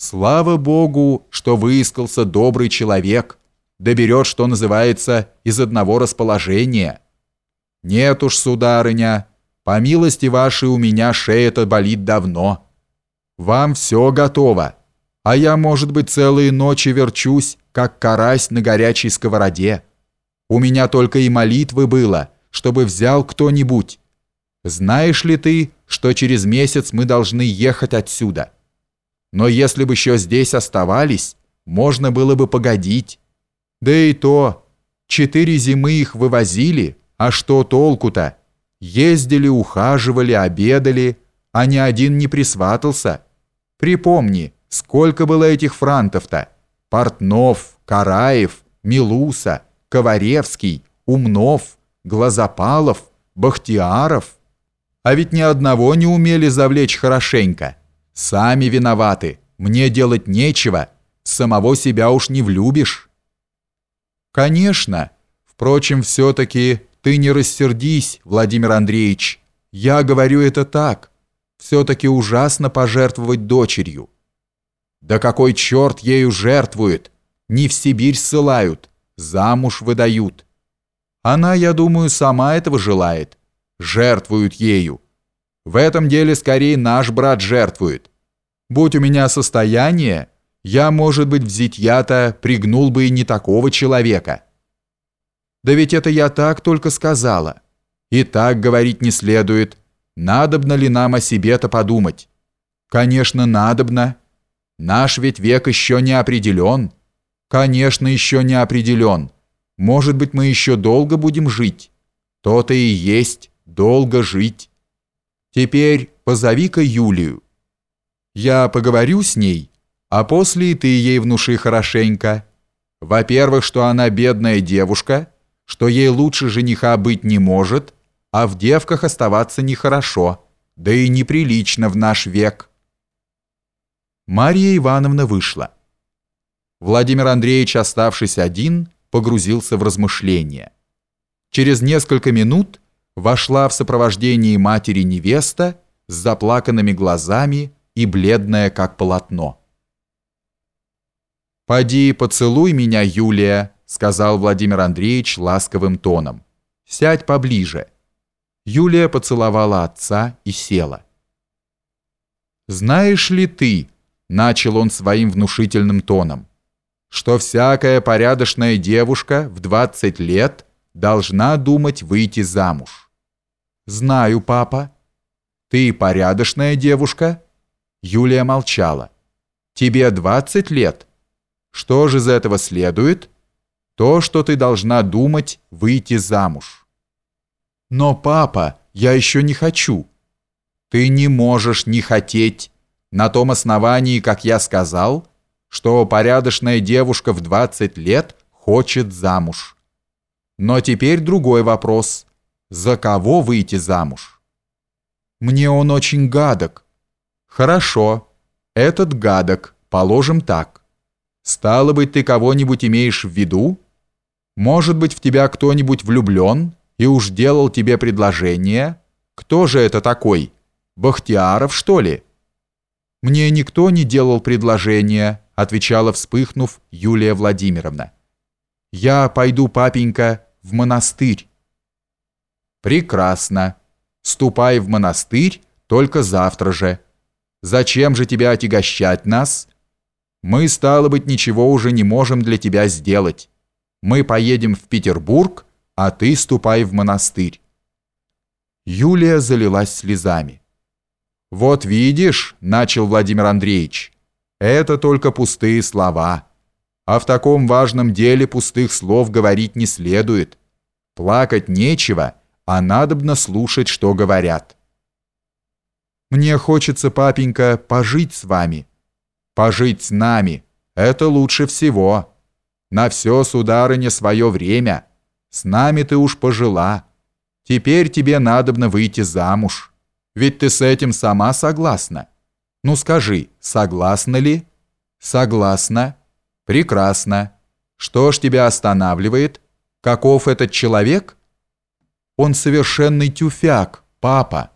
Слава Богу, что выискался добрый человек, доберет, что называется, из одного расположения. Нет уж, сударыня, по милости вашей у меня шея-то болит давно. Вам все готово, а я, может быть, целые ночи верчусь, как карась на горячей сковороде. У меня только и молитвы было, чтобы взял кто-нибудь. Знаешь ли ты, что через месяц мы должны ехать отсюда? Но если бы еще здесь оставались, можно было бы погодить. Да и то, четыре зимы их вывозили, а что толку-то? Ездили, ухаживали, обедали, а ни один не присватался. Припомни, сколько было этих франтов-то? Портнов, Караев, Милуса, Коваревский, Умнов, Глазопалов, Бахтиаров. А ведь ни одного не умели завлечь хорошенько. Сами виноваты. Мне делать нечего. Самого себя уж не влюбишь. Конечно. Впрочем, все-таки ты не рассердись, Владимир Андреевич. Я говорю это так. Все-таки ужасно пожертвовать дочерью. Да какой черт ею жертвует? Не в Сибирь ссылают, замуж выдают. Она, я думаю, сама этого желает. Жертвуют ею. В этом деле скорее наш брат жертвует. Будь у меня состояние, я, может быть, в зятья-то пригнул бы и не такого человека. Да ведь это я так только сказала. И так говорить не следует. Надобно ли нам о себе-то подумать? Конечно, надобно. Наш ведь век еще не определен. Конечно, еще не определен. Может быть, мы еще долго будем жить. То-то и есть долго жить. Теперь позови-ка Юлию. Я поговорю с ней, а после ты ей внуши хорошенько. Во-первых, что она бедная девушка, что ей лучше жениха быть не может, а в девках оставаться нехорошо, да и неприлично в наш век. Марья Ивановна вышла. Владимир Андреевич, оставшись один, погрузился в размышления. Через несколько минут вошла в сопровождении матери невеста с заплаканными глазами и бледная, как полотно. «Поди поцелуй меня, Юлия», — сказал Владимир Андреевич ласковым тоном. «Сядь поближе». Юлия поцеловала отца и села. «Знаешь ли ты», — начал он своим внушительным тоном, «что всякая порядочная девушка в 20 лет должна думать выйти замуж?» «Знаю, папа». «Ты порядочная девушка?» Юлия молчала. «Тебе 20 лет. Что же из этого следует?» «То, что ты должна думать, выйти замуж». «Но, папа, я еще не хочу». «Ты не можешь не хотеть. На том основании, как я сказал, что порядочная девушка в 20 лет хочет замуж. Но теперь другой вопрос. За кого выйти замуж? Мне он очень гадок. Хорошо, этот гадок, положим так. Стало быть, ты кого-нибудь имеешь в виду? Может быть, в тебя кто-нибудь влюблен и уж делал тебе предложение? Кто же это такой? Бахтиаров, что ли? Мне никто не делал предложения, отвечала, вспыхнув, Юлия Владимировна. Я пойду, папенька, в монастырь. Прекрасно. Ступай в монастырь только завтра же. Зачем же тебя отягощать нас? Мы, стало быть, ничего уже не можем для тебя сделать. Мы поедем в Петербург, а ты ступай в монастырь. Юлия залилась слезами. «Вот видишь», — начал Владимир Андреевич, — «это только пустые слова. А в таком важном деле пустых слов говорить не следует. Плакать нечего, а надобно слушать, что говорят. Мне хочется, папенька, пожить с вами. Пожить с нами — это лучше всего. На все, сударыня, свое время. С нами ты уж пожила. Теперь тебе надобно выйти замуж. Ведь ты с этим сама согласна. Ну скажи, согласна ли? Согласна. Прекрасно. Что ж тебя останавливает? Каков этот человек? Он совершенный тюфяк, папа.